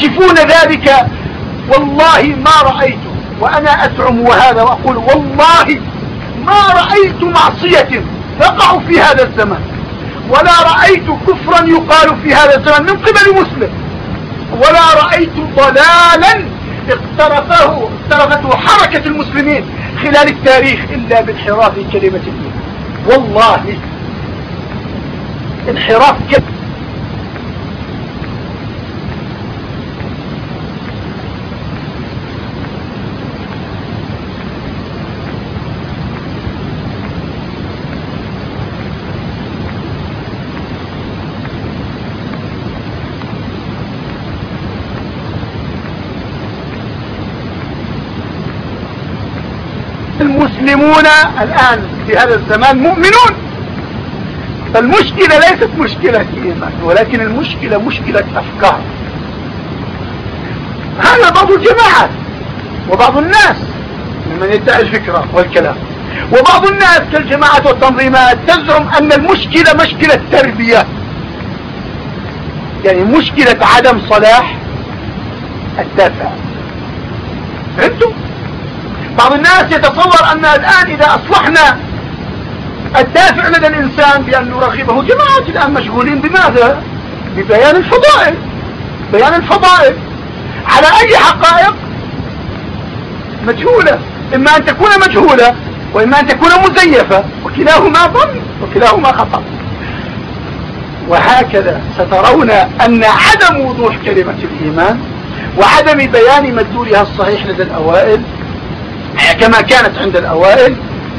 ستكتشفون ذلك؟ والله ما رأيت وأنا أزعم وهذا وأقول والله ما رأيت معصية تقع في هذا الزمان ولا رأيت كفرا يقال في هذا الزمان من قبل مسلم ولا رأيت ضلالا اقترفه اقترفته حركة المسلمين خلال التاريخ إلا بانحراف كلمة الله. والله انحراف كلمة المسلمون الآن في هذا الزمان مؤمنون. فالمشكلة ليست مشكلة إيمان ولكن المشكلة مشكلة أفكار. هذا بعض الجماعات وبعض الناس ممن يدعي الفكرة والكلام. وبعض الناس كالجماعات والتنظيمات تزعم أن المشكلة مشكلة تربية. يعني مشكلة عدم صلاح الدافع. فهمتوا بعض الناس يتصور أن الآن إذا أصلحنا الدافع لدى الإنسان بأن نرغبه جماعة الآن مشغولين بماذا؟ ببيان الفضائل بيان الفضائل. على أي حقائق؟ مجهولة. إما أن تكون مجهولة وإما أن تكون مزيفة وكلاهما ظن وكلاهما خطأ. وهكذا سترون أن عدم وضوح كلمة الإيمان وعدم بيان مدلولها الصحيح لدى الأوائل كما كانت عند الأوائل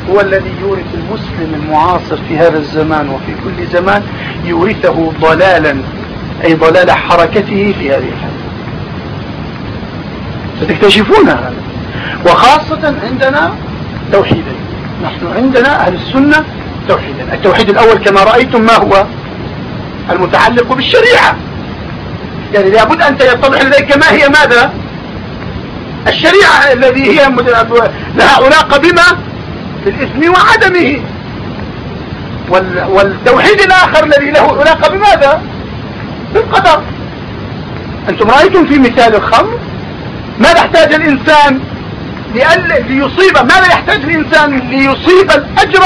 هو الذي يورث المسلم المعاصر في هذا الزمان وفي كل زمان يورثه ضلالا أي ضلال حركته في هذه الحالة ستكتشفون هذا. وخاصة عندنا توحيدا نحن عندنا أهل السنة توحيدا التوحيد الأول كما رأيتم ما هو؟ المتعلق بالشريعة. يعني لابد أن يتضح لديك ما هي ماذا؟ الشريعة الذي هي لها علاقة بما بالإثم وعدمه. والتوحيد الآخر الذي له علاقة بماذا بالقدر. أنتم رأيتم في مثال الخمر؟ ماذا يحتاج الإنسان ليصيب ماذا يحتاج الإنسان ليصيب الأجر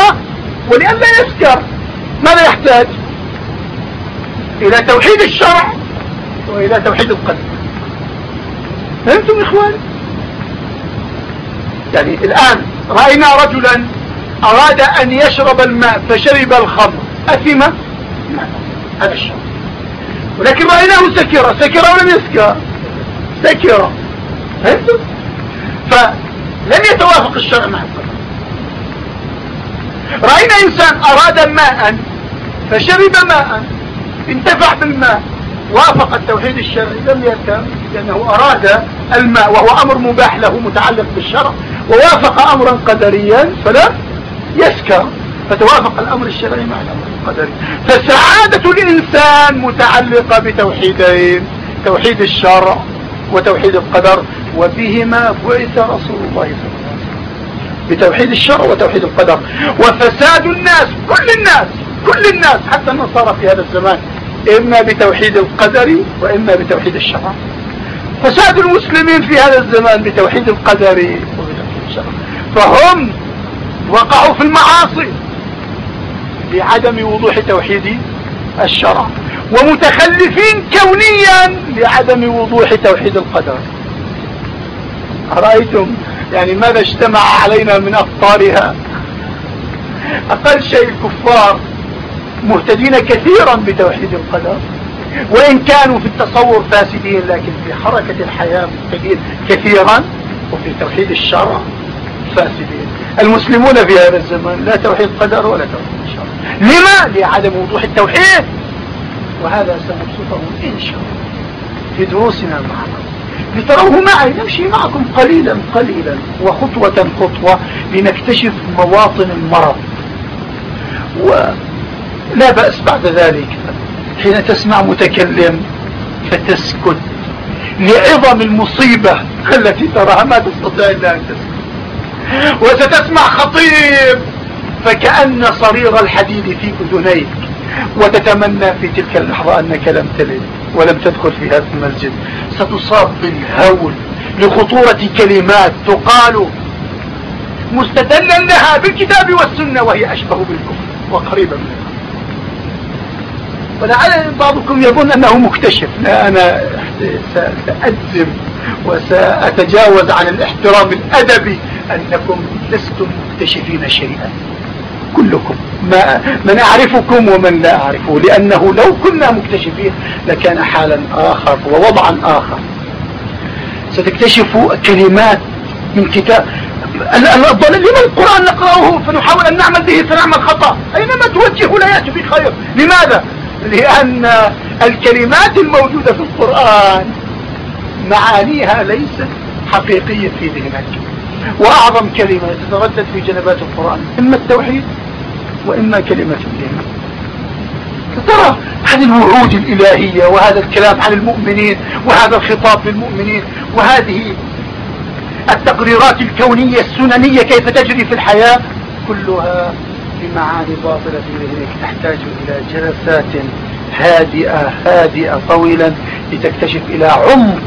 ولئلا يسكر ماذا يحتاج؟ إلى توحيد الشرع وإلى توحيد القلب فهمتم إخواني يعني الآن. رأينا رجلا أراد أن يشرب الماء فشرب الخمر. أثم؟ هذا الشرب. ولكن رأيناه سكر سكر ولم يسكر. سكر فلم يتوافق الشرع مع القدر رأينا إنسان أراد ماء فشرب ماء انتفع بالماء وافق التوحيد الشرعي لم يركب لأنه أراد الماء وهو أمر مباح له متعلق بالشرع. ووافق أمرا قدريا فلا يسكر فتوافق الأمر الشرعي مع الأمر القدري. فسعادة الإنسان متعلقة بتوحيدين توحيد الشرع وتوحيد القدر وبهما بعث رسول الله صلى الله عليه وسلم. بتوحيد الشرع وتوحيد القدر. وفساد الناس كل الناس كل الناس حتى النصارى في هذا الزمان. إما بتوحيد القدر وإما بتوحيد الشرع. فساد المسلمين في هذا الزمان بتوحيد القدر الشرع فهم وقعوا في المعاصي لعدم وضوح توحيد الشرع ومتخلفين كونيا لعدم وضوح توحيد القدر. أرأيتم؟ يعني ماذا اجتمع علينا من أفطارها؟ أقل شيء الكفار مهتدين كثيرا بتوحيد القدر. وإن كانوا في التصور فاسدين لكن في حركة الحياة مهتدين كثيرا وفي توحيد الشرع. فاسدين المسلمون في هذا الزمان لا توحيد قدر ولا توحيد الشرع لما؟ لعدم وضوح التوحيد. وهذا سنبسطه إن شاء الله. في دروسنا معنا لتروه معي. نمشي معكم قليلا قليلا وخطوة خطوة لنكتشف مواطن المرض. ولا بأس بعد ذلك. حين تسمع متكلم فتسكت لعظم المصيبة التي تراها. ما تستطيع إلا أن تسكت. وستسمع خطيب. فكأن صرير الحديد في أذنيك وتتمنى في تلك اللحظة أنك لم تلد ولم تدخل في هذا المسجد. ستصاب بالهول لخطورة كلمات تقال مستدلا لها بالكتاب والسنة وهي أشبه بالكفر وقريبة منها. ولعل بعضكم يظن أنه مكتشف. لا أنا سأجزم وسأتجاوز عن الاحترام الأدبي أنكم لستم مكتشفين شيئا. كلكم. ما من أعرفكم ومن لا أعرفه. لأنه لو كنا مكتشفين لكان حالا آخر ووضعا آخر. ستكتشفوا كلمات من كتاب الضلال لما القرآن نقرأه فنحاول أن نعمل به فنعمل خطأ. أينما توجه لا يأتي بخير. لماذا؟ لأن الكلمات الموجودة في القرآن معانيها ليست حقيقية في ذهنك. وأعظم كلمة تتردد في جنبات القرآن إما التوحيد وإما كلمة الإيمان. ترى هذه الوعود الإلهية وهذا الكلام عن المؤمنين وهذا الخطاب للمؤمنين وهذه التقريرات الكونية السننية كيف تجري في الحياة كلها بمعاني باطلة في ذهنك. تحتاج إلى جلسات هادئة هادئة طويلا لتكتشف إلى عمق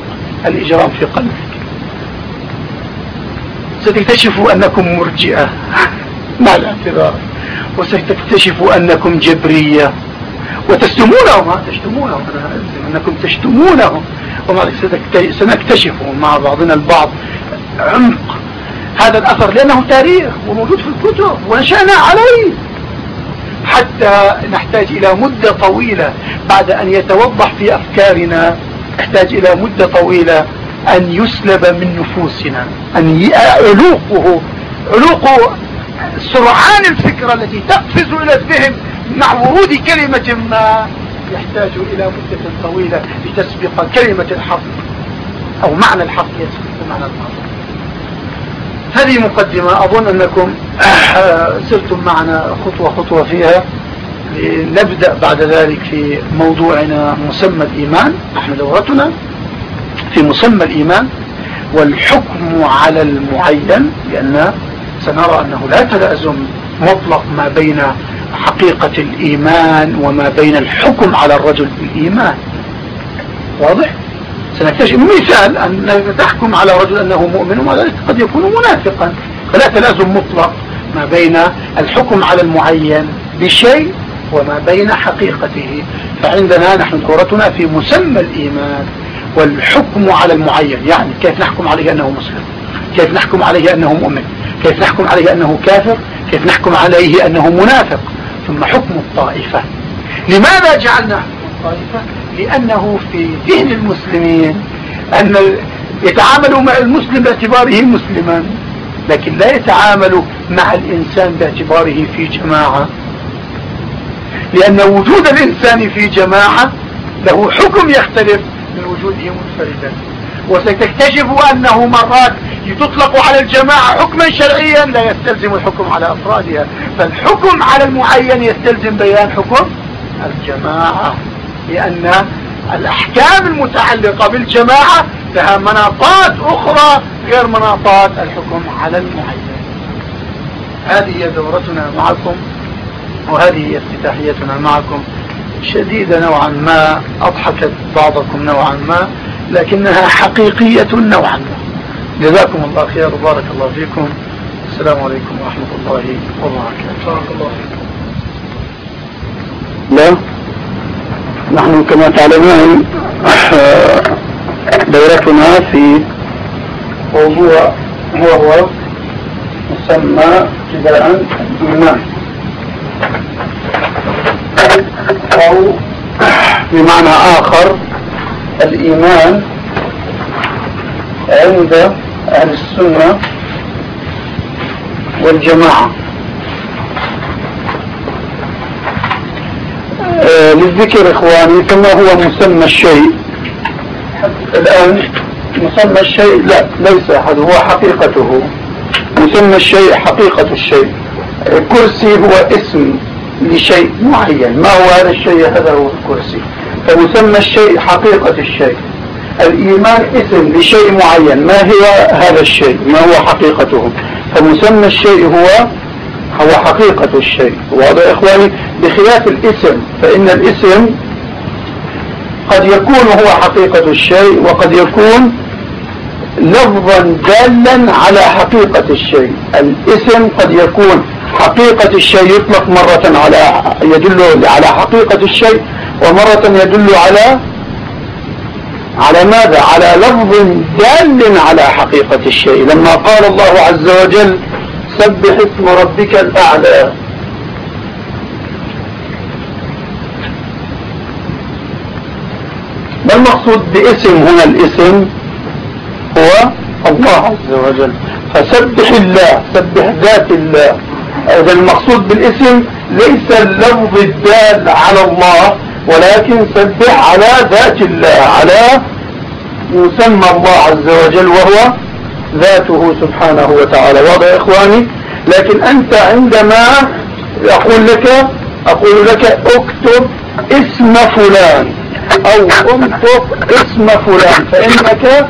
الإجرام في قلبك. ستكتشفوا أنكم مرجئة. مع الاعتذار. وستكتشفوا أنكم جبرية. وتشتمونهم. تشتمونهم. أنكم تشتمونهم. ذلك سنكتشف مع بعضنا البعض. عمق. هذا الأثر لأنه تاريخ وموجود في الكتب ونشأنا عليه. حتى نحتاج إلى مدة طويلة. بعد أن يتوضح في أفكارنا نحتاج إلى مدة طويلة. أن يسلب من نفوسنا أن علوقه علوق سرعان الفكرة التي تقفز إلى الذهن مع ورود كلمة ما يحتاج إلى مدة طويلة لتسبق كلمة الحق أو معنى الحق يسبق معنى الحق. هذه مقدمة أظن أنكم سرتم معنا خطوة خطوة فيها نبدأ بعد ذلك في موضوعنا مسمى الإيمان نحن دورتنا. في مسمى الإيمان والحكم على المعين لأن سنرى أنه لا تلازم مطلق ما بين حقيقة الإيمان وما بين الحكم على الرجل بالإيمان. واضح؟ سنكتشف مثال أن تحكم على رجل أنه مؤمن وما ذلك قد يكون منافقا. فلا تلازم مطلق ما بين الحكم على المعين بشيء وما بين حقيقته. فعندنا نحن دورتنا في مسمى الإيمان. والحكم على المعين يعني كيف نحكم عليه أنه مسلم؟ كيف نحكم عليه أنه مؤمن؟ كيف نحكم عليه أنه كافر؟ كيف نحكم عليه أنه منافق؟ ثم حكم الطائفة. لماذا جعلنا حكم الطائفة؟ لأنه في ذهن المسلمين أن يتعاملوا مع المسلم باعتباره مسلما لكن لا يتعامل مع الإنسان باعتباره في جماعة. لأن وجود الإنسان في جماعة له حكم يختلف وجوده منفردا وستكتشف أنه مرات تطلق على الجماعة حكما شرعيا لا يستلزم الحكم على أفرادها. فالحكم على المعين يستلزم بيان حكم الجماعة لأن الأحكام المتعلقة بالجماعة لها مناطات أخرى غير مناطات الحكم على المعين. هذه هي دورتنا معكم وهذه هي افتتاحيتنا معكم. شديدة نوعا ما أضحكت بعضكم نوعا ما لكنها حقيقية نوعا ما. جزاكم الله خير وبارك الله فيكم. السلام عليكم ورحمة الله وبركاته. بارك الله فيكم. لا نحن كما تعلمون دورتنا في موضوع وهو مسمى ابتداء الإيمان أو بمعنى آخر الإيمان عند أهل السنة والجماعة. آه للذكر إخواني ثم هو مسمى الشيء. الآن مسمى الشيء لا ليس أحد هو حقيقته. مسمى الشيء حقيقة الشيء. الكرسي هو اسم لشيء. معين ما هو هذا الشيء هذا هو الكرسي؟ فمسمى الشيء حقيقة الشيء. الإيمان اسم لشيء معين ما هو هذا الشيء؟ ما هو حقيقته؟ فمسمى الشيء هو هو حقيقة الشيء. واضح إخواني؟ بخلاف الاسم فإن الاسم قد يكون هو حقيقة الشيء وقد يكون لفظا دالا على حقيقة الشيء. الاسم قد يكون حقيقة الشيء يطلق مرة على يدل على حقيقة الشيء ومرة يدل على على ماذا؟ على لفظ دال على حقيقة الشيء. لما قال الله عز وجل سبح اسم ربك الأعلى. ما المقصود باسم هنا؟ الاسم هو الله عز وجل. فسبح الله سبح ذات الله. إذا المقصود بالاسم ليس اللفظ الدال على الله ولكن سبح على ذات الله على يسمى الله عز وجل وهو ذاته سبحانه وتعالى. واضح يا إخواني؟ لكن أنت عندما أقول لك أقول لك اكتب اسم فلان أو انطق اسم فلان فإنك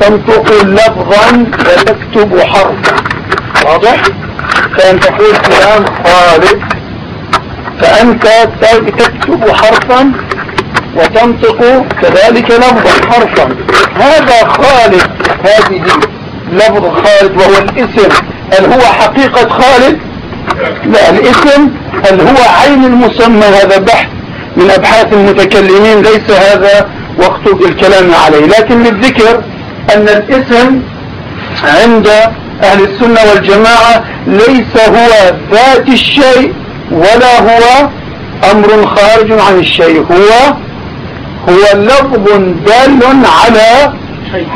تنطق لفظا وتكتب حرفا. واضح؟ فأن تقول فلان خالد فأنت تكتب حرفا وتنطق كذلك لفظا حرفا. هذا خالد هذه لفظ خالد وهو الاسم؟ هل هو حقيقة خالد؟ لا الاسم هل هو عين المسمى؟ هذا بحث من أبحاث المتكلمين ليس هذا وقت الكلام عليه. لكن للذكر أن الاسم عند أهل السنة والجماعة ليس هو ذات الشيء ولا هو أمر خارج عن الشيء. هو هو لفظ دال على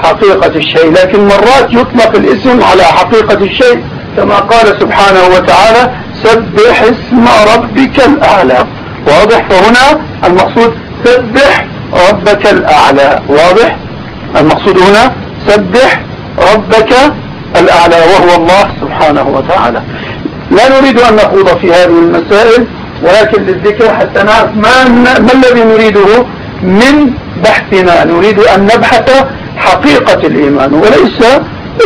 حقيقة الشيء. لكن مرات يطلق الاسم على حقيقة الشيء كما قال سبحانه وتعالى سبح اسم ربك الأعلى. واضح؟ فهنا المقصود سبح ربك الأعلى. واضح؟ المقصود هنا سبح ربك الأعلى وهو الله سبحانه وتعالى. لا نريد أن نخوض في هذه المسائل ولكن للذكر حتى نعرف ما, ما الذي نريده من بحثنا. نريد أن نبحث حقيقة الإيمان وليس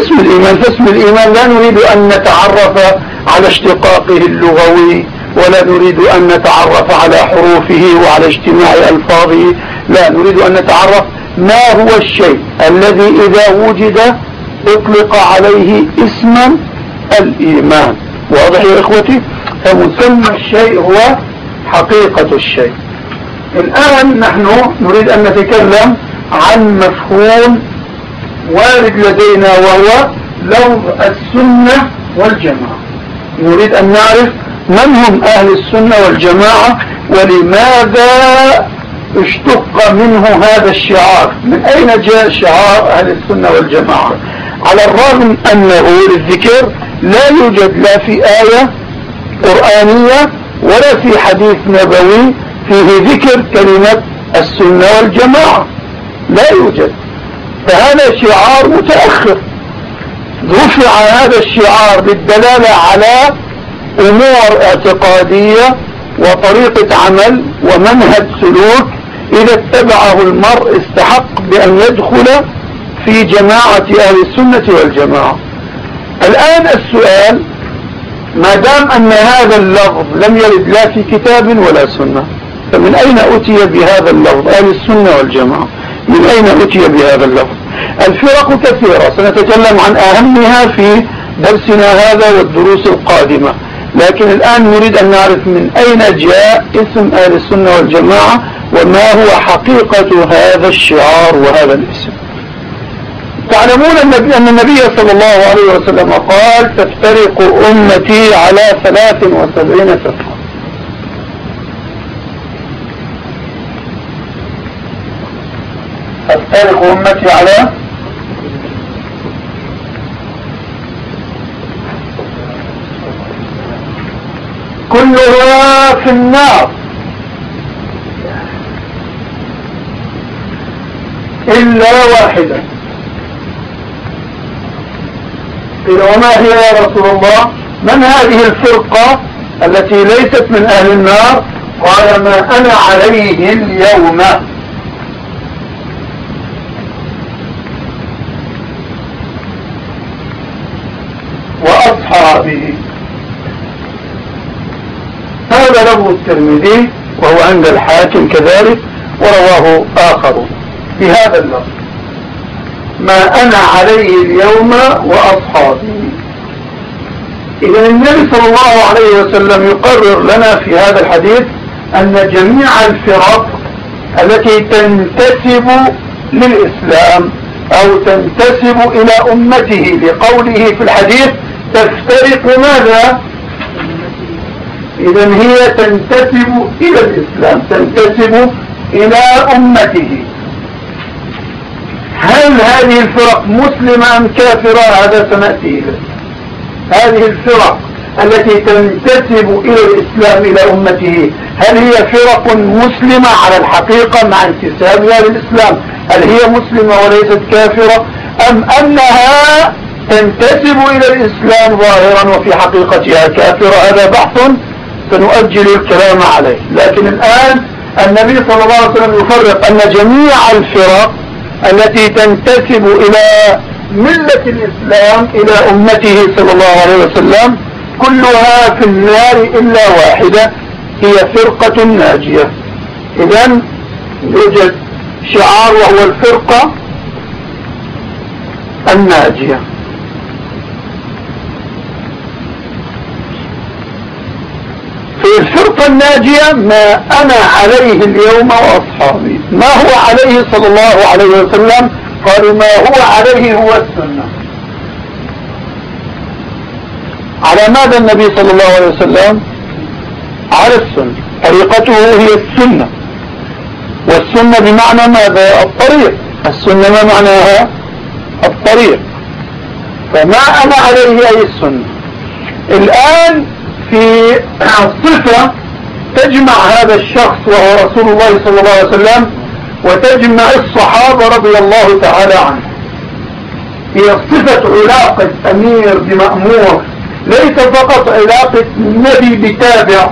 اسم الإيمان. فاسم الإيمان لا نريد أن نتعرف على اشتقاقه اللغوي ولا نريد أن نتعرف على حروفه وعلى اجتماع ألفاظه. لا نريد أن نتعرف ما هو الشيء الذي إذا وجد أطلق عليه اسما الإيمان. واضح يا إخوتي؟ فمسمى الشيء هو حقيقة الشيء. الآن نحن نريد أن نتكلم عن مفهوم وارد لدينا وهو لفظ السنة والجماعة. نريد أن نعرف من هم أهل السنة والجماعة ولماذا اشتق منه هذا الشعار. من أين جاء شعار أهل السنة والجماعة؟ على الرغم أنه للذكر لا يوجد لا في آية قرآنية ولا في حديث نبوي فيه ذكر كلمة السنة والجماعة. لا يوجد. فهذا شعار متأخر. رفع هذا الشعار بالدلالة على أمور اعتقادية وطريقة عمل ومنهج سلوك إذا اتبعه المرء استحق بأن يدخل في جماعة أهل السنة والجماعة. الآن السؤال ما دام أن هذا اللفظ لم يرد لا في كتاب ولا سنة فمن أين أتي بهذا اللفظ؟ أهل السنة والجماعة. من أين أتي بهذا اللفظ؟ الفرق كثيرة. سنتكلم عن أهمها في درسنا هذا والدروس القادمة. لكن الآن نريد أن نعرف من أين جاء اسم أهل السنة والجماعة وما هو حقيقة هذا الشعار وهذا الاسم. تعلمون أن النبي صلى الله عليه وسلم قال تفترق أمتي على ثلاث وسبعين فرقة تفترق أمتي على كلها في النار. إلا واحدة. قيل وما هي يا رسول الله؟ من هذه الفرقة التي ليست من أهل النار؟ قال ما أنا عليه اليوم وأصحابه هذا لفظ الترمذي وهو عند الحاكم كذلك ورواه آخر في هذا اللفظ. ما أنا عليه اليوم وأصحابي. إذا النبي صلى الله عليه وسلم يقرر لنا في هذا الحديث أن جميع الفرق التي تنتسب للإسلام أو تنتسب إلى أمته لقوله في الحديث تفترق ماذا؟ إذا هي تنتسب إلى الإسلام تنتسب إلى أمته. هل هذه الفرق مسلمة أم كافرة؟ هذا سنأتي إليه. هذه الفرق التي تنتسب إلى الإسلام إلى أمته هل هي فرق مسلمة على الحقيقة مع انتسابها للإسلام هل هي مسلمة وليست كافرة؟ أم أنها تنتسب إلى الإسلام ظاهرا وفي حقيقتها كافرة؟ هذا بحث سنؤجل الكلام عليه. لكن الآن النبي صلى الله عليه وسلم يفرق أن جميع الفرق التي تنتسب إلى ملة الإسلام إلى أمته صلى الله عليه وسلم. كلها في النار إلا واحدة هي فرقة ناجية. إذا يوجد شعار وهو الفرقة الناجية. في الفرقة الناجية ما أنا عليه اليوم وأصحابي. ما هو عليه صلى الله عليه وسلم؟ قالوا ما هو عليه هو السنة. على ماذا النبي صلى الله عليه وسلم؟ على السنة. طريقته هي السنة. والسنة بمعنى ماذا؟ الطريق. السنة ما معناها؟ الطريق. فما أنا عليه أي السنة. الآن في صفة تجمع هذا الشخص وهو رسول الله صلى الله عليه وسلم وتجمع الصحابة رضي الله تعالى عنه هي صفة علاقة أمير بمأمور ليس فقط علاقة نبي بتابع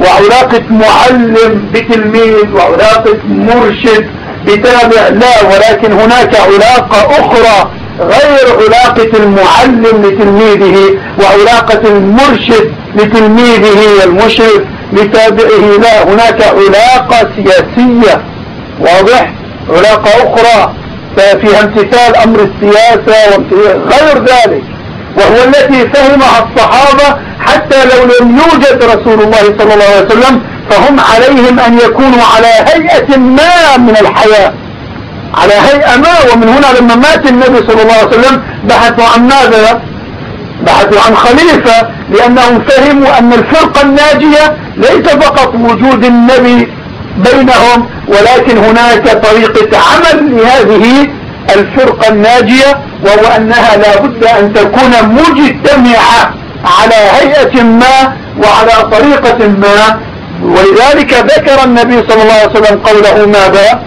وعلاقة معلم بتلميذ وعلاقة مرشد بتابع لا ولكن هناك علاقة أخرى غير علاقة المعلم لتلميذه وعلاقة المرشد لتلميذه والمشرف لتابعه. لا هناك علاقة سياسية. واضح؟ علاقة أخرى فيها امتثال أمر السياسة غير ذلك وهو التي فهمها الصحابة حتى لو لم يوجد رسول الله صلى الله عليه وسلم فهم عليهم أن يكونوا على هيئة ما من الحياة. على هيئة ما ومن هنا لما مات النبي صلى الله عليه وسلم بحثوا عن ماذا؟ بحثوا عن خليفة لأنهم فهموا أن الفرقة الناجية ليس فقط وجود النبي بينهم ولكن هناك طريقة عمل لهذه الفرقة الناجية وهو أنها لا بد أن تكون مجتمعة على هيئة ما وعلى طريقة ما. ولذلك ذكر النبي صلى الله عليه وسلم قوله ماذا؟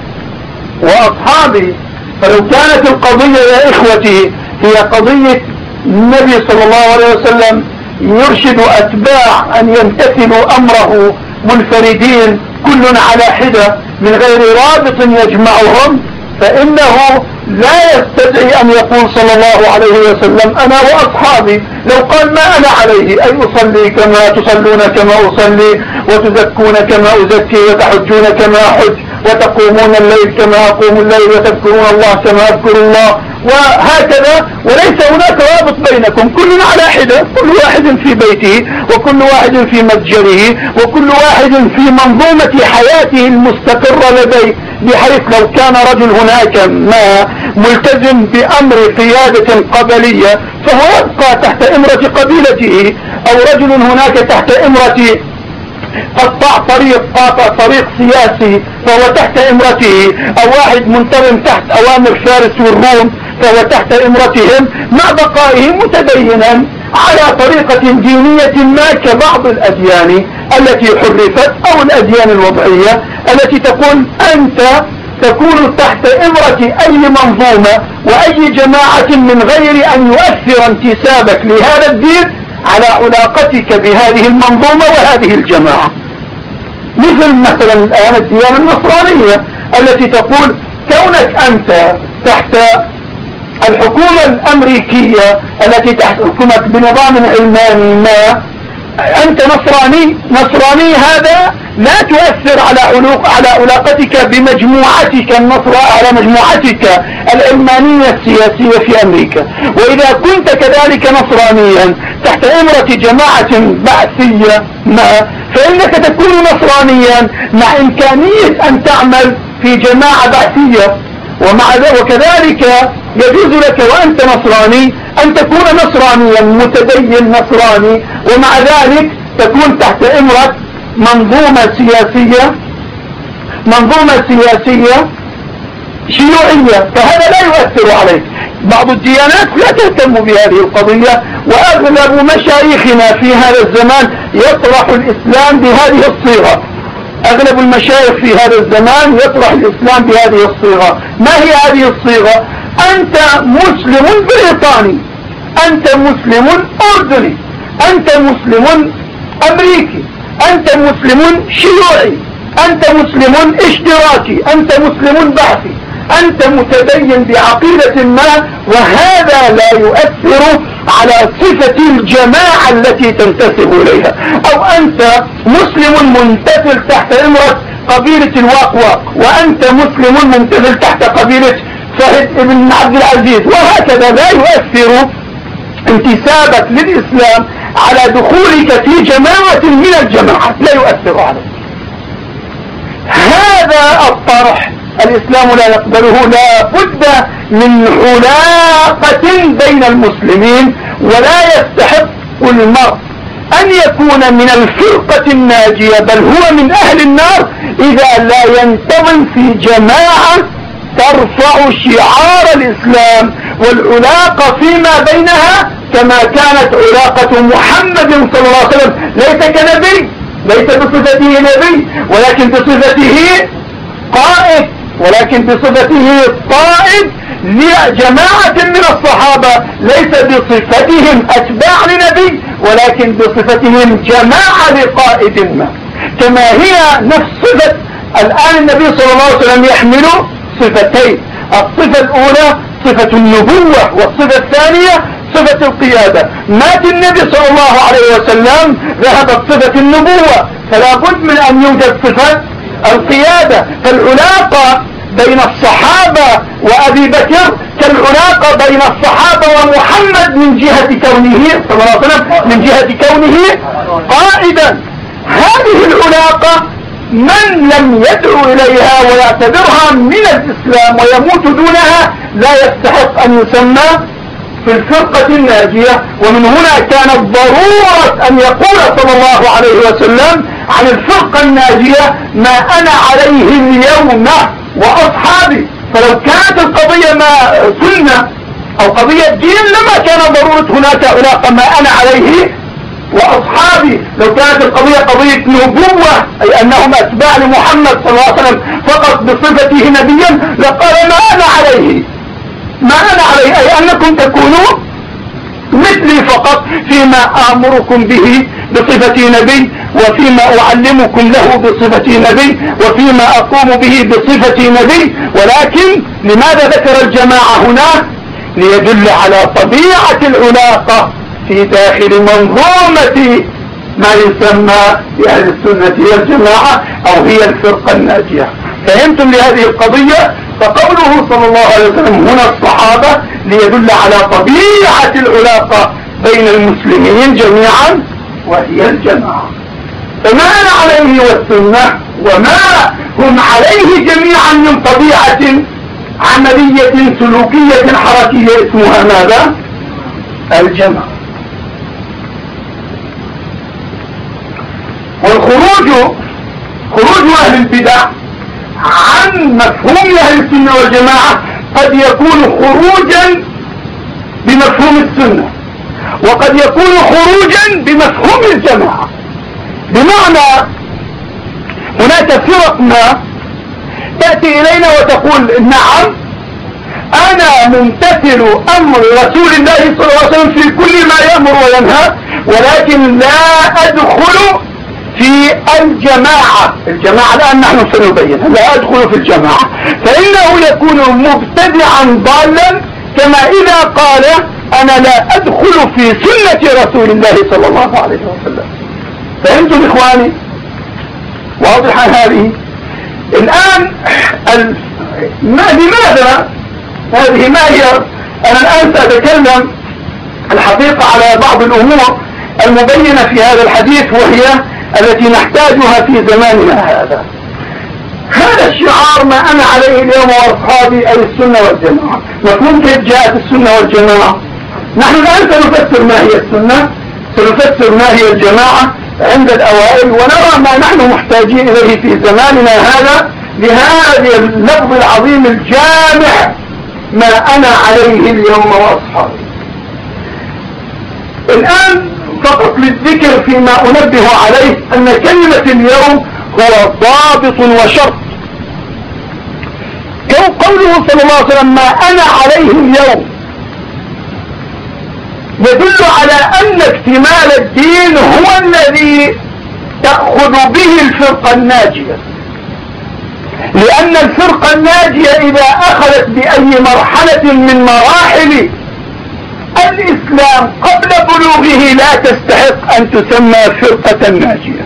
وأصحابه فلو كانت القضية يا إخوتي هي قضية النبي صلى الله عليه وسلم يرشد أتباع أن يمتثلوا أمره منفردين كل على حدة من غير رابط يجمعهم فإنه لا يستدعي أن يقول صلى الله عليه وسلم أنا وأصحابي لو قال ما أنا عليه أي أصلي كما تصلون كما أصلي وتزكون كما أزكي وتحجون كما أحج. وتقومون الليل كما أقوم الليل وتذكرون الله كما أذكر الله. وهكذا وليس هناك رابط بينكم. كلنا على حدة. كل واحد في بيته وكل واحد في متجره وكل واحد في منظومة حياته المستقرة لديه. بحيث لو كان رجل هناك ما ملتزم بأمر قيادة قبلية فهو يبقى تحت إمرة قبيلته أو رجل هناك تحت إمرة قطع طريق قاطع طريق سياسي فهو تحت إمرته. أو واحد منتظم تحت أوامر فارس والروم فهو تحت إمرتهم. مع بقائه متدينا على طريقة دينية ما كبعض الأديان التي حرفت أو الأديان الوضعية التي تقول أنت تكون تحت إمرة أي منظومة وأي جماعة من غير أن يؤثر انتسابك لهذا الدين على علاقتك بهذه المنظومة وهذه الجماعة. مثل مثلا الآن الديانة النصرانية التي تقول كونك أنت تحت الحكومة الأمريكية التي تحكمك بنظام علماني ما أنت نصراني نصراني هذا لا تؤثر على علوق على علاقتك بمجموعتك النصر على مجموعتك العلمانية السياسية في أمريكا. وإذا كنت كذلك نصرانيا تحت أمرة جماعة بعثية ما فإنك تكون نصرانيا مع إمكانية أن تعمل في جماعة بعثية. ومع ذلك وكذلك يجوز لك وأنت نصراني أن تكون نصرانيا متدين نصراني ومع ذلك تكون تحت إمرة منظومة سياسية منظومة سياسية شيوعية فهذا لا يؤثر عليك. بعض الديانات لا تهتم بهذه القضية وأغلب مشايخنا في هذا الزمان يطرح الإسلام بهذه الصيغة. أغلب المشايخ في هذا الزمان يطرح الإسلام بهذه الصيغة. ما هي هذه الصيغة؟ أنت مسلم بريطاني. أنت مسلم أردني. أنت مسلم أمريكي. أنت مسلم شيوعي. أنت مسلم اشتراكي. أنت مسلم بحثي. أنت متدين بعقيدة ما وهذا لا يؤثر على صفة الجماعة التي تنتسب إليها. أو أنت مسلم منتسل تحت إمرة قبيلة الواقواق وأنت مسلم منتسل تحت قبيلة فهد ابن عبد العزيز. وهكذا لا يؤثر انتسابك للإسلام على دخولك في جماعة من الجماعات لا يؤثر عليك. هذا الطرح الإسلام لا يقبله. لا بد من علاقة بين المسلمين ولا يستحق المرء أن يكون من الفرقة الناجية بل هو من أهل النار إذا لا ينتظم في جماعة ترفع شعار الإسلام والعلاقة فيما بينها كما كانت علاقة محمد صلى الله عليه وسلم. ليس كنبي ليس بصفته نبي ولكن بصفته قائد ولكن بصفته قائد لجماعة من الصحابة. ليس بصفتهم أتباع لنبي ولكن بصفتهم جماعة لقائد ما. كما هي نفس صفة الآن النبي صلى الله عليه وسلم يحمل صفتين الصفة الأولى صفة النبوة والصفة الثانية صفة القيادة. مات النبي صلى الله عليه وسلم ذهبت صفة النبوة. فلا بد من أن يوجد صفة القيادة. فالعلاقة بين الصحابة وأبي بكر كالعلاقة بين الصحابة ومحمد من جهة كونه صلى الله عليه وسلم من جهة كونه قائدا. هذه العلاقة من لم يدعو إليها ويعتبرها من الإسلام ويموت دونها لا يستحق أن يسمى في الفرقة الناجية. ومن هنا كانت ضرورة أن يقول صلى الله عليه وسلم عن الفرقة الناجية ما أنا عليه اليوم وأصحابي. فلو كانت القضية ما سنة أو قضية دين لما كان ضرورة هناك علاقة ما أنا عليه وأصحابي لو كانت القضية قضية نبوة أي أنهم أتباع لمحمد صلى الله عليه وسلم فقط بصفته نبيا لقال ما أنا عليه. ما أنا عليه أي أنكم تكونوا مثلي فقط فيما آمركم به بصفتي نبي وفيما أعلمكم له بصفتي نبي وفيما أقوم به بصفتي نبي. ولكن لماذا ذكر الجماعة هنا؟ ليدل على طبيعة العلاقة. في داخل منظومة ما يسمى بأهل السنة والجماعة أو هي الفرقة الناجية. فهمتم لهذه القضية؟ فقوله صلى الله عليه وسلم هنا الصحابة ليدل على طبيعة العلاقة بين المسلمين جميعا وهي الجماعة. فما أنا عليه والسنة وما هم عليه جميعا من طبيعة عملية سلوكية حركية اسمها ماذا؟ الجماعة. والخروج خروج أهل البدع عن مفهوم أهل السنة والجماعة قد يكون خروجا بمفهوم السنة وقد يكون خروجا بمفهوم الجماعة. بمعنى هناك فرق ما تأتي إلينا وتقول نعم أنا ممتثل أمر رسول الله صلى الله عليه وسلم في كل ما يأمر وينهى ولكن لا أدخل في الجماعة. الجماعة الآن نحن سنبين. لا أدخل في الجماعة. فإنه يكون مبتدعا ضالا كما إذا قال أنا لا أدخل في سنة رسول الله صلى الله عليه وسلم. فهمتم إخواني؟ واضحة هذه؟ الآن ال... ما لماذا؟ هذه ما هي؟ أنا الآن سأتكلم الحقيقة على بعض الأمور المبينة في هذا الحديث وهي التي نحتاجها في زماننا هذا. هذا الشعار ما أنا عليه اليوم وأصحابي أي السنة والجماعة. مفهوم كيف جاءت السنة والجماعة؟ نحن الآن سنفسر ما هي السنة سنفسر ما هي الجماعة عند الأوائل ونرى ما نحن محتاجين إليه في زماننا هذا بهذا اللفظ العظيم الجامع ما أنا عليه اليوم وأصحابي. الآن فقط للذكر فيما أنبه عليه أن كلمة اليوم هو ضابط وشرط. قوله صلى الله عليه وسلم ما أنا عليه اليوم يدل على أن اكتمال الدين هو الذي تأخذ به الفرقة الناجية. لأن الفرقة الناجية إذا أخذت بأي مرحلة من مراحل الإسلام قبل بلوغه لا تستحق أن تسمى فرقة ناجية.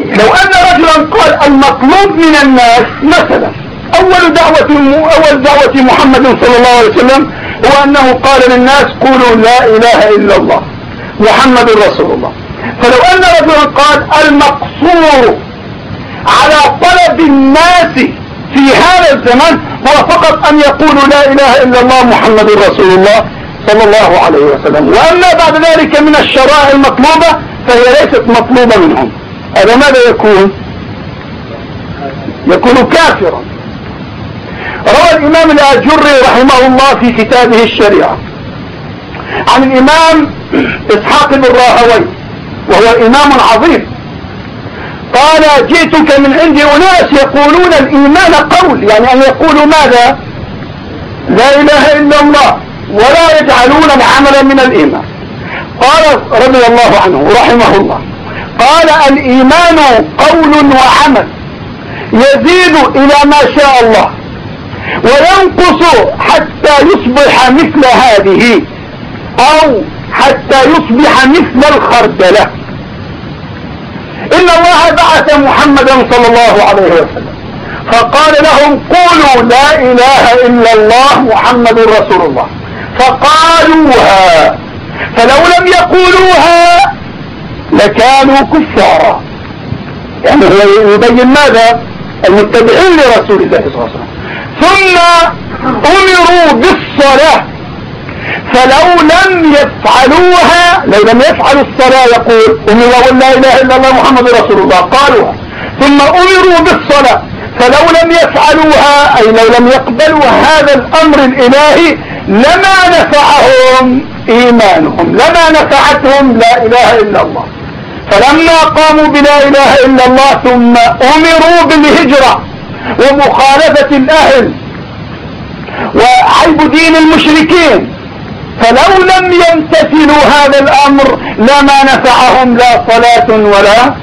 لو أن رجلا قال المطلوب من الناس مثلا أول دعوة أول دعوة محمد صلى الله عليه وسلم هو أنه قال للناس قولوا لا إله إلا الله محمد رسول الله. فلو أن رجلا قال المقصور على طلب الناس في هذا الزمان هو فقط أن يقولوا لا إله إلا الله محمد رسول الله صلى الله عليه وسلم. وأما بعد ذلك من الشرائع المطلوبة فهي ليست مطلوبة منهم. هذا ماذا يكون؟ يكون كافرا. روى الإمام الآجري رحمه الله في كتابه الشريعة عن الإمام إسحاق بن راهوي وهو إمام عظيم. قال جئتك من عند أناس يقولون الإيمان قول يعني أن يقولوا ماذا؟ لا إله إلا الله ولا يجعلون العمل من الإيمان. قال رضي الله عنه رحمه الله قال الإيمان قول وعمل يزيد إلى ما شاء الله وينقص حتى يصبح مثل هذه أو حتى يصبح مثل الخردلة. إن الله بعث محمدا صلى الله عليه وسلم. فقال لهم قولوا لا إله إلا الله محمد رسول الله. فقالوها. فلو لم يقولوها لكانوا كفارا يعني هو يبين ماذا؟ المتبعين لرسول الله صلى الله عليه وسلم. ثم أمروا بالصلاة. فلو لم يفعلوها لو لم يفعلوا الصلاة يقول امروا لا إله إلا الله محمد رسول الله قالوها ثم أمروا بالصلاة فلو لم يفعلوها أي لو لم يقبلوا هذا الأمر الإلهي لما نفعهم إيمانهم لما نفعتهم لا إله إلا الله. فلما قاموا بلا إله إلا الله ثم أمروا بالهجرة ومخالفة الأهل وعيب دين المشركين. فلو لم يمتثلوا هذا الأمر لما نفعهم لا صلاة ولا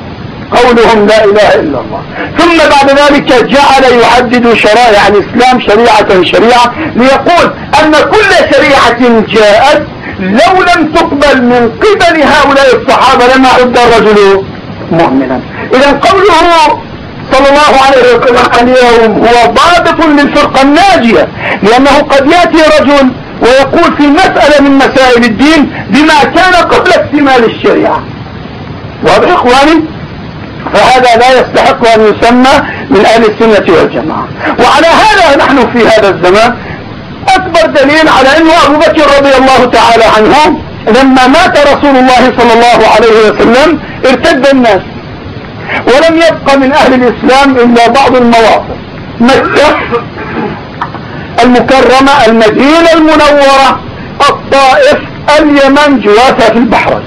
قولهم لا إله إلا الله. ثم بعد ذلك جعل يعدد شرائع الإسلام شريعة شريعة ليقول أن كل شريعة جاءت لو لم تقبل من قبل هؤلاء الصحابة لما عد الرجل مؤمنا. اذا قوله صلى الله عليه وسلم اليوم هو ضابط للفرقة الناجية لأنه قد يأتي رجل ويقول في مسألة من مسائل الدين بما كان قبل اكتمال الشريعة. واضح إخواني؟ فهذا لا يستحق أن يسمى من أهل السنة والجماعة. وعلى هذا نحن في هذا الزمان أكبر دليل على أنه أبو بكر رضي الله تعالى عنه لما مات رسول الله صلى الله عليه وسلم ارتد الناس. ولم يبقى من أهل الإسلام إلا بعض المواقف. مكة المكرمة المدينة المنورة الطائف اليمن جوافة في البحرين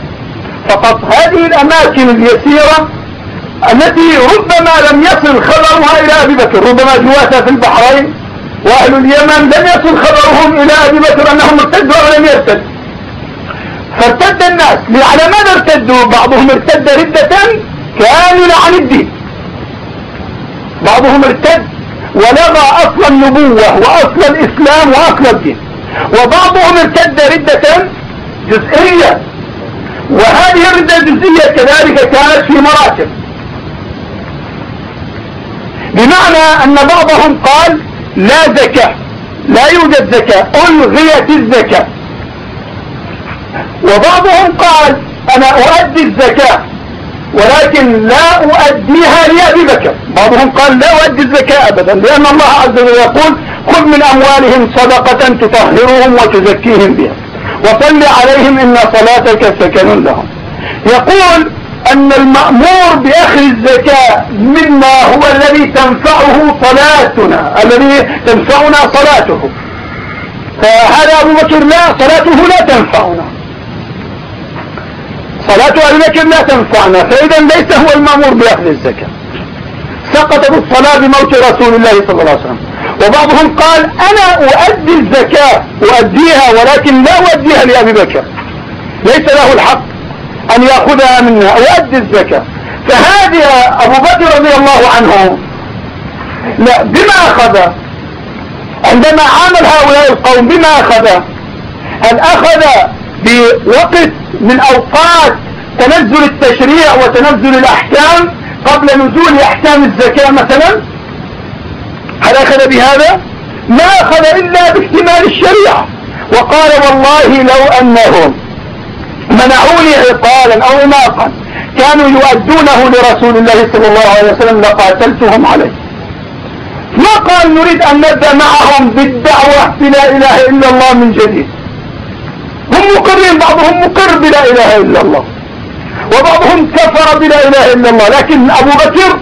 فقط هذه الأماكن اليسيرة التي ربما لم يصل خبرها إلى أبي بكر ربما جوافة في البحرين وأهل اليمن لم يصل خبرهم إلى أبي بكر أنهم ارتدوا ولم يرتد. فارتد الناس على ماذا ارتدوا؟ بعضهم ارتد ردة كاملة عن الدين. بعضهم ارتد ولغى أصل النبوة وأصل الإسلام وأصل الدين. وبعضهم ارتد ردة جزئية. وهذه الردة الجزئية كذلك كانت في مراتب. بمعنى أن بعضهم قال لا زكاة لا يوجد زكاة ألغيت الزكاة. وبعضهم قال أنا أؤدي الزكاة. ولكن لا أؤديها لأبي بكر. بعضهم قال لا أؤدي الزكاة أبدا لأن الله عز وجل يقول خذ من أموالهم صدقة تطهرهم وتزكيهم بها وصل عليهم إن صلاتك سكن لهم. يقول أن المأمور بأخذ الزكاة مما هو الذي تنفعه صلاتنا الذي تنفعنا صلاته. فهذا أبو بكر لا صلاته لا تنفعنا. صلاة أبي بكر لا تنفعنا. فإذا ليس هو المأمور بأخذ الزكاة. سقطت الصلاة بموت رسول الله صلى الله عليه وسلم. وبعضهم قال أنا أؤدي الزكاة أؤديها ولكن لا أؤديها لأبي بكر. ليس له الحق أن يأخذها منها. أؤدي الزكاة. فهذه أبو بكر رضي الله عنه لا بما أخذ. عندما عامل هؤلاء القوم بما أخذ؟ هل أخذ بوقت من أوقات تنزل التشريع وتنزل الأحكام قبل نزول أحكام الزكاة مثلا؟ هل أخذ بهذا؟ ما أخذ إلا باكتمال الشريعة. وقال والله لو أنهم منعوني عقالا أو إناقا كانوا يؤدونه لرسول الله صلى الله عليه وسلم لقاتلتهم عليه. ما قال نريد أن نبدأ معهم بالدعوة بلا إله إلا الله من جديد. هم مقرين بعضهم مقر بلا إله إلا الله وبعضهم كفر بلا إله إلا الله. لكن أبو بكر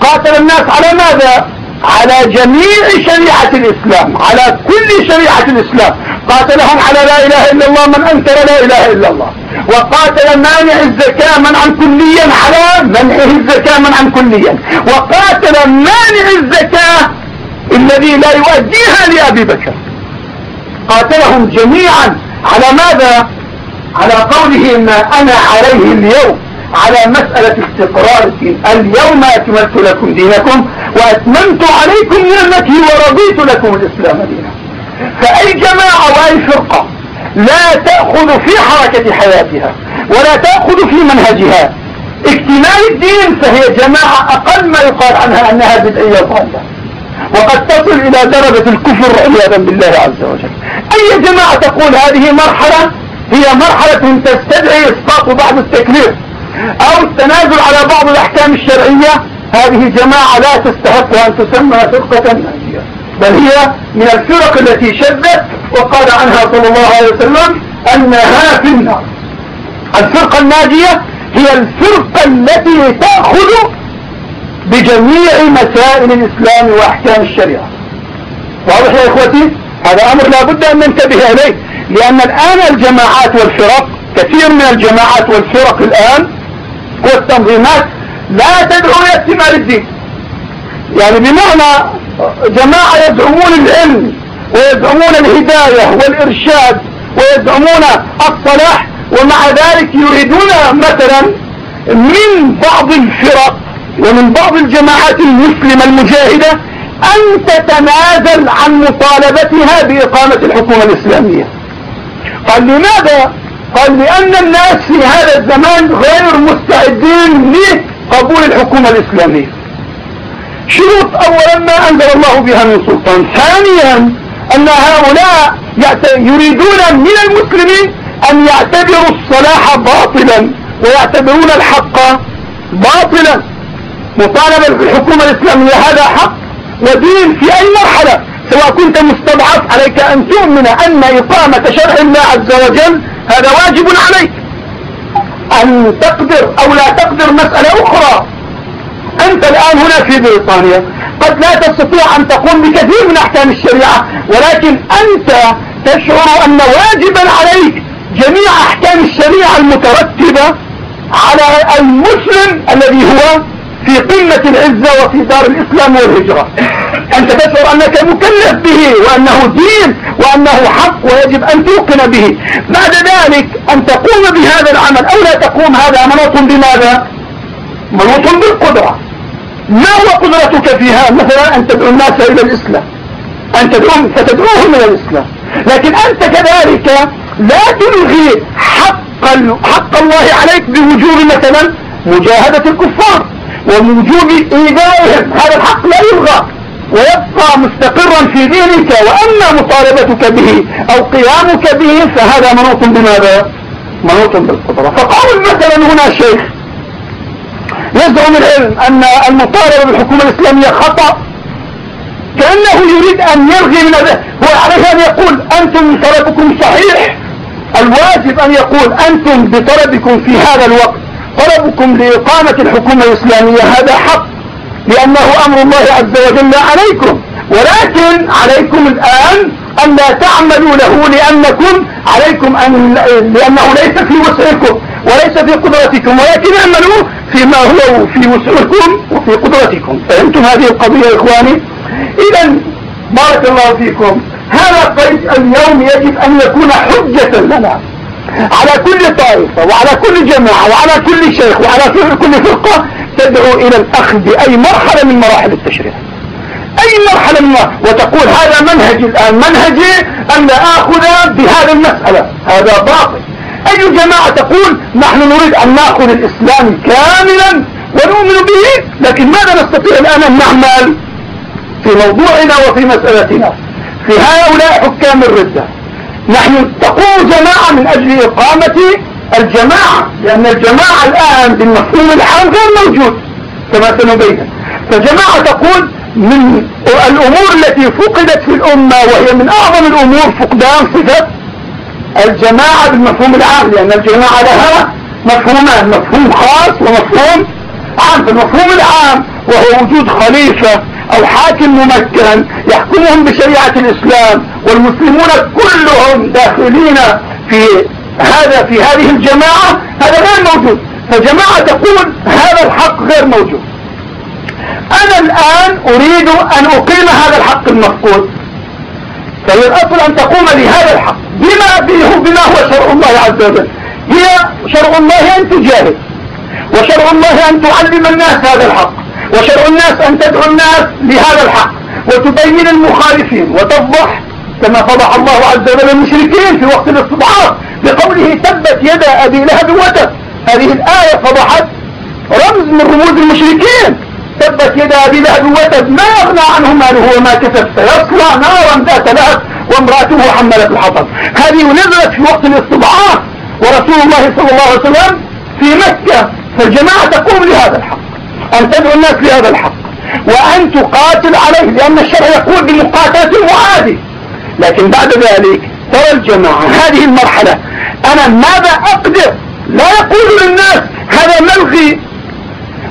قاتل الناس على ماذا؟ على جميع شريعة الإسلام على كل شريعة الإسلام. قاتلهم على لا إله إلا الله من أنكر لا إله إلا الله. وقاتل مانع الزكاة منعا كليا على منعه الزكاة منعا كليا. وقاتل مانع الزكاة الذي لا يؤديها لأبي بكر. قاتلهم جميعا. على ماذا؟ على قوله ما أنا عليه اليوم على مسألة استقرار الدين. اليوم أكملت لكم دينكم وأتممت عليكم نعمتي ورضيت لكم الإسلام دينا. فأي جماعة وأي فرقة لا تأخذ في حركة حياتها ولا تأخذ في منهجها. اكتمال الدين فهي جماعة أقل ما يقال عنها أنها بدعية ضالة وقد تصل إلى درجة الكفر عياذا بالله عز وجل. أي جماعة تقول هذه مرحلة؟ هي مرحلة تستدعي إسقاط بعض التكليف أو التنازل على بعض الأحكام الشرعية. هذه جماعة لا تستحق أن تسمى فرقة بل هي من الفرق التي شذت وقال عنها صلى الله عليه وسلم أنها في النار. الفرقة الناجية هي الفرقة التي تأخذ بجميع مسائل الإسلام وأحكام الشريعة. واضح يا إخوتي؟ هذا أمر لا بد أن ننتبه إليه لأن الآن الجماعات والفرق كثير من الجماعات والفرق الآن والتنظيمات لا تدعو إلى اكتمال الدين. يعني بمعنى جماعة يزعمون العلم ويزعمون الهداية والإرشاد ويزعمون الصلاح ومع ذلك يريدون مثلا من بعض الفرق ومن بعض الجماعات المسلمة المجاهدة أن تتنازل عن مطالبتها بإقامة الحكومة الإسلامية. قال لماذا؟ قال لأن الناس في هذا الزمان غير مستعدين لقبول الحكومة الإسلامية. شروط أولا ما أنزل الله بها من سلطان. ثانيا أن هؤلاء يريدون من المسلمين أن يعتبروا الصلاح باطلا ويعتبرون الحق باطلا. مطالبة بالحكومة الإسلامية هذا حق ودين في أي مرحلة سواء كنت مستضعف عليك أن تؤمن أن إقامة شرع الله عز وجل هذا واجب عليك. أن تقدر أو لا تقدر مسألة أخرى. أنت الآن هنا في بريطانيا قد لا تستطيع أن تقوم بكثير من أحكام الشريعة ولكن أنت تشعر أن واجبا عليك جميع أحكام الشريعة المترتبة على المسلم الذي هو في قمة العزة وفي دار الإسلام والهجرة. أنت تشعر أنك مكلف به وأنه دين وأنه حق ويجب أن توقن به. بعد ذلك أن تقوم بهذا العمل أو لا تقوم هذا منوط بماذا؟ منوط بالقدرة. ما هو قدرتك فيها؟ مثلا أن تدعو الناس إلى الإسلام. أن تدعوهم فتدعوهم إلى الإسلام. لكن أنت كذلك لا تلغي حق حق حق الله عليك بوجوب مثلا مجاهدة الكفار. ووجوب إيذائهم هذا الحق لا يلغى ويبقى مستقرا في دينك وأما مطالبتك به أو قيامك به فهذا منوط بماذا؟ منوط بالقدرة. فقول مثلا هنا شيخ يزعم العلم أن المطالبة بالحكومة الإسلامية خطأ. كأنه يريد أن يلغي من هذا هو عليه أن يقول أنتم طلبكم صحيح. الواجب أن يقول أنتم بطلبكم في هذا الوقت. طلبكم لإقامة الحكومة الإسلامية. هذا حق لأنه أمر الله عز وجل عليكم. ولكن عليكم الآن أن لا تعملوا له لأنكم عليكم أن لأنه ليس في وسعكم وليس في قدرتكم. ولكن اعملوا فيما هو في وسعكم وفي قدرتكم. فهمتم هذه القضية يا إخواني؟ إذا بارك الله فيكم. هذا قيد اليوم يجب أن يكون حجة لنا. على كل طائفة وعلى كل جماعة وعلى كل شيخ وعلى كل فرقة تدعو إلى الأخذ بأي مرحلة من مراحل التشريع. أي مرحلة من وتقول هذا منهجي الآن منهجي أن لا آخذ بهذه المسألة. هذا باطل. أي جماعة تقول نحن نريد أن نأخذ الإسلام كاملا ونؤمن به لكن ماذا نستطيع الآن أن نعمل؟ في موضوعنا وفي مسألتنا. في هؤلاء حكام الردة. نحن تقوم جماعة من أجل إقامة الجماعة لأن الجماعة الآن بالمفهوم العام غير موجود كما سنبين. فجماعة تقول من الأمور التي فقدت في الأمة وهي من أعظم الأمور فقدان صفة الجماعة بالمفهوم العام لأن الجماعة لها مفهومان مفهوم خاص ومفهوم عام. المفهوم العام وهو وجود خليفة أو حاكم ممكن يحكمهم بشريعة الإسلام والمسلمون كلهم داخلين في هذا في هذه الجماعة هذا غير موجود. فجماعة تقول هذا الحق غير موجود. أنا الآن أريد أن أقيم هذا الحق المفقود. الأصل أن تقوم لهذا الحق. بما, بما هو شرع الله عز وجل. هي شرع الله أن تجاهد وشرع الله أن تعلم الناس هذا الحق. وشرع الناس أن تدعو الناس لهذا الحق. وتبين المخالفين وتفضح كما فضح الله عز وجل المشركين في وقت الاستضعاف بقوله تبت يد أبي لهب وتب. هذه الآية فضحت رمز من رموز المشركين. تبت يد أبي لهب وتب. ما يغنى عنه ماله وما كسب. سيصلى نارا ذات لهب وامرأته حملت الحطب. هذه نزلت في وقت الاستضعاف. ورسول الله صلى الله عليه وسلم في مكة. فالجماعة تقوم لهذا الحق. أن تدعو الناس لهذا الحق وأن تقاتل عليه لأن الشرع يقول بمقاتلة المعادي. لكن بعد ذلك ترى الجماعة هذه المرحلة أنا ماذا أقدر؟ لا يقول للناس هذا ملغي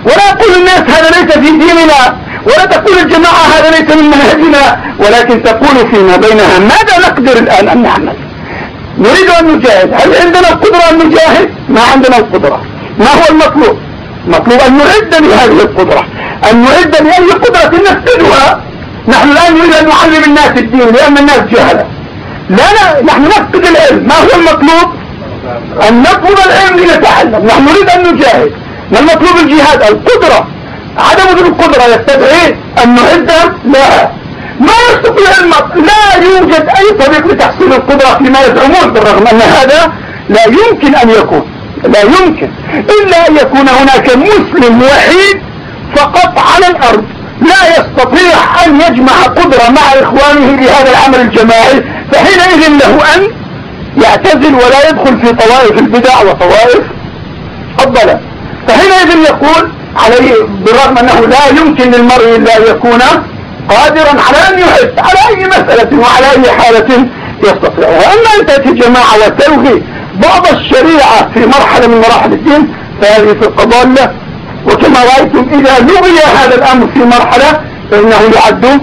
ولا يقول الناس هذا ليس في ديننا ولا تقول الجماعة هذا ليس من منهجنا ولكن تقول فيما بينها ماذا نقدر الآن أن نعمل؟ نريد أن نجاهد. هل عندنا القدرة أن نجاهد؟ ما عندنا القدرة. ما هو المطلوب؟ مطلوب أن نعد لهذه القدرة أن نعد لأي قدرة نفقدها نحن الآن نريد أن نعلم الناس الدين لأن الناس جهلة. لا لا نحن نفقد العلم. ما هو المطلوب؟ أن نطلب العلم لنتعلم. نحن نريد أن نجاهد. ما المطلوب؟ الجهاد القدرة. عدم وجود القدرة يستدعي أن نعد لا. ما يستطيع المطلوب لا يوجد أي طريق لتحصيل القدرة فيما يزعمون بالرغم أن هذا لا يمكن أن يكون. لا يمكن. إلا أن يكون هناك مسلم وحيد فقط على الأرض. لا يستطيع أن يجمع قدرة مع إخوانه لهذا العمل الجماعي فحينئذ له أن يعتزل ولا يدخل في طوائف البدع وطوائف الضلال. فحينئذ يقول عليه بالرغم أنه لا يمكن للمرء إلا أن يكون قادرا على أن يحس على أي مسألة وعلى أي حالة يستطيعها. أما أن تأتي جماعة وتلغي بعض الشريعة في مرحلة من مراحل الدين فهذه في القضاء وكما رأيتم إذا لغي هذا الأمر في مرحلة فإنه يعد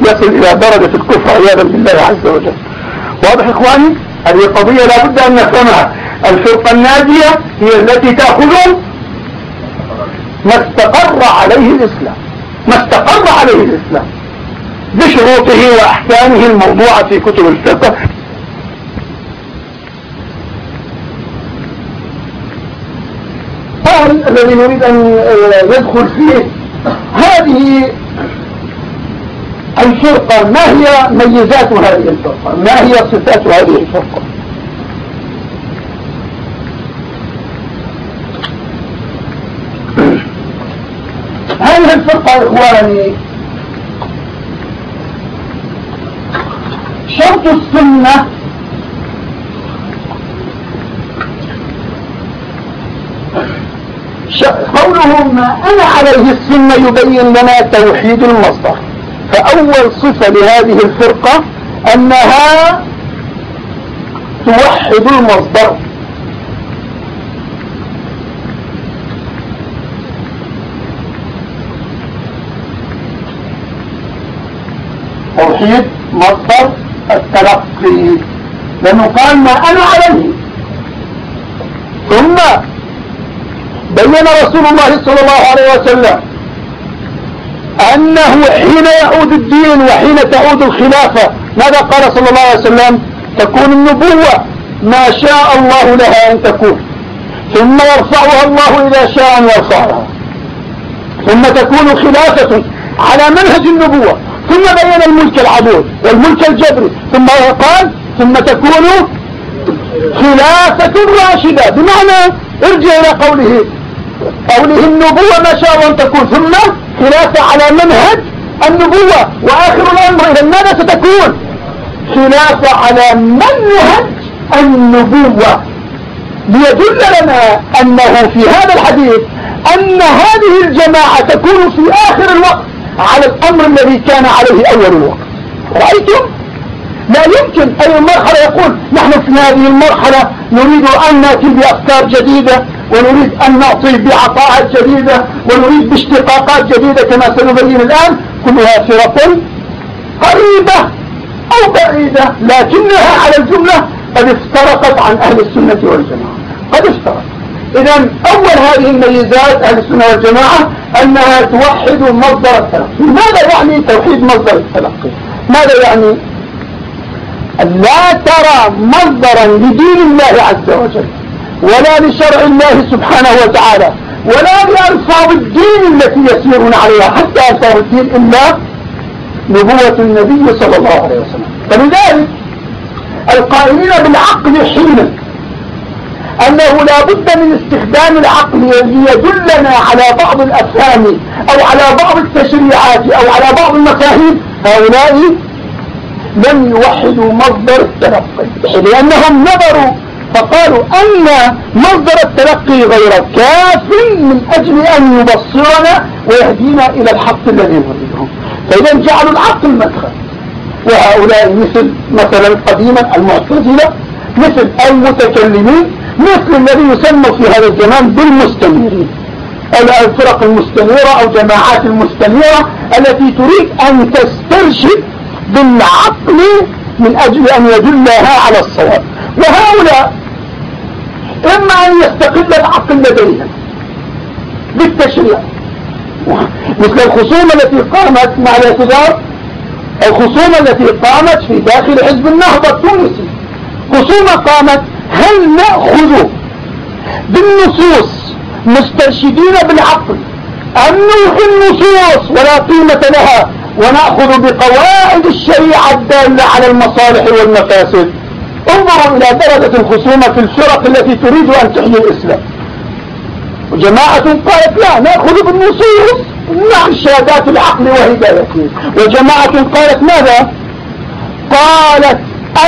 يصل إلى درجة الكفر عياذا بالله عز وجل. واضح إخواني؟ هذه قضية لابد أن نفهمها. الفرقة الناجية هي التي تأخذ ما استقر عليه الإسلام. ما استقر عليه الإسلام. بشروطه وأحكامه الموضوعة في كتب الفقه. الأمر الذي نريد أن آه، ندخل فيه هذه الفرقة ما هي ميزات هذه الفرقة؟ ما هي صفات هذه الفرقة؟ هذه الفرقة إخواني يعني شرط السنة قوله ما أنا عليه السنة يبين لنا توحيد المصدر. فأول صفة لهذه الفرقة أنها توحد المصدر. توحيد مصدر التلقي. لأنه قال ما أنا عليه. ثم بين رسول الله صلى الله عليه وسلم أنه حين يعود الدين وحين تعود الخلافة ماذا قال صلى الله عليه وسلم؟ تكون النبوة ما شاء الله لها أن تكون. ثم يرفعها الله إذا شاء أن يرفعها. ثم تكون خلافة على منهج النبوة. ثم بين الملك العبود والملك الجبري. ثم قال ثم تكون خلافة راشدة. بمعنى ارجع إلى قوله قوله النبوة ما شاء أن تكون. ثم خلافة على منهج النبوة. وآخر الأمر إذا ماذا ستكون؟ خلافة على منهج النبوة. ليدل لنا أنه في هذا الحديث أن هذه الجماعة تكون في آخر الوقت على الأمر الذي كان عليه أول الوقت. رأيتم؟ لا يمكن. أي مرحلة يقول نحن في هذه المرحلة نريد أن نأتي بأفكار جديدة. ونريد أن نعطي بعطاءات جديدة ونريد باشتقاقات جديدة كما سنبين الآن. كلها فرق قريبة أو بعيدة لكنها على الجملة قد افترقت عن أهل السنة والجماعة. قد افترقت. إذا أول هذه الميزات أهل السنة والجماعة أنها توحد مصدر التلقي. ماذا يعني توحيد مصدر التلقي؟ ماذا يعني؟ لا ترى مصدرا لدين الله عز وجل. ولا لشرع الله سبحانه وتعالى ولا لألفاظ الدين التي يسيرون عليها حتى ألفاظ الدين إلا نبوة النبي صلى الله عليه وسلم. فلذلك القائلين بالعقل حينا أنه لا بد من استخدام العقل ليدلنا على بعض الأفهام أو على بعض التشريعات أو على بعض المفاهيم. هؤلاء لم يوحدوا مصدر التلقي لأنهم نظروا فقالوا أن مصدر التلقي غير كاف من أجل أن يبصرنا ويهدينا إلى الحق الذي نريده فإذا جعلوا العقل مدخل. وهؤلاء مثل مثلا قديما المعتزلة مثل المتكلمين مثل الذي يسمى في هذا الزمان بالمستنيرين الفرق المستنيرة أو جماعات المستنيرة التي تريد أن تسترشد بالعقل من أجل أن يدلها على الصواب. وهؤلاء إما أن يستقل العقل لديهم بالتشريع. مثل الخصومة التي قامت مع الاعتذار الخصومة التي قامت في داخل حزب النهضة التونسي. خصومة قامت هل نأخذ بالنصوص مسترشدين بالعقل؟ أم نلغي النصوص ولا قيمة لها؟ ونأخذ بقواعد الشريعة الدالة على المصالح والمفاسد. انظروا إلى درجة الخصومة في الفرق التي تريد أن تحيي الإسلام. وجماعة قالت لا نأخذ بالنصوص مع الشهادات العقل وهدايته. وجماعة قالت ماذا؟ قالت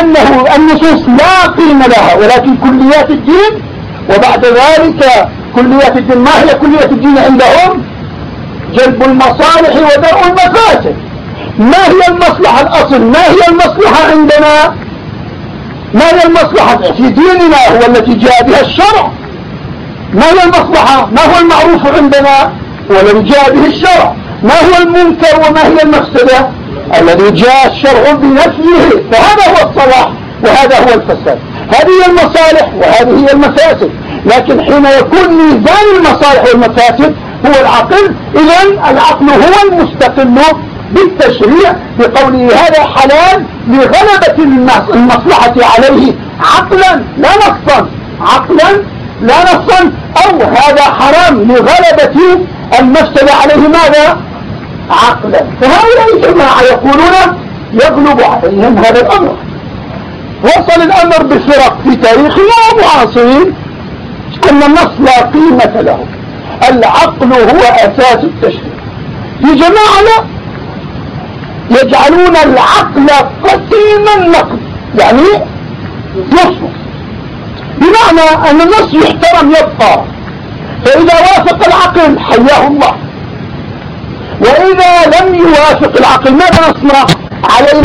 أنه النصوص لا قيمة لها ولكن كليات الدين وبعد ذلك كليات الدين ما هي كليات الدين عندهم؟ جلب المصالح ودرء المفاسد. ما هي المصلحة الأصل؟ ما هي المصلحة عندنا؟ ما هي المصلحة؟ في ديننا هو التي جاء بها الشرع. ما هي المصلحة؟ ما هو المعروف عندنا؟ هو الذي جاء به الشرع. ما هو المنكر وما هي المفسدة؟ الذي جاء الشرع بنفيه فهذا هو الصلاح وهذا هو الفساد. هذه هي المصالح وهذه هي المفاسد. لكن حين يكون ميزان المصالح والمفاسد هو العقل اذا العقل هو المستقل بالتشريع بقوله هذا حلال لغلبة المصلحة عليه عقلا لا نصا عقلا لا نصا أو هذا حرام لغلبة المفسد عليه ماذا؟ عقلا. فهؤلاء الجماعة يقولون يغلب عليهم هذا الأمر. وصل الأمر بفرق في تاريخنا ومعاصرين أن النص لا قيمة له. العقل هو أساس التشريع. في جماعة لا. يجعلون العقل قسيما نقد يعني يصمت بمعنى أن النص يحترم يبقى. فإذا وافق العقل حياه الله. وإذا لم يوافق العقل ماذا نصنع؟ علينا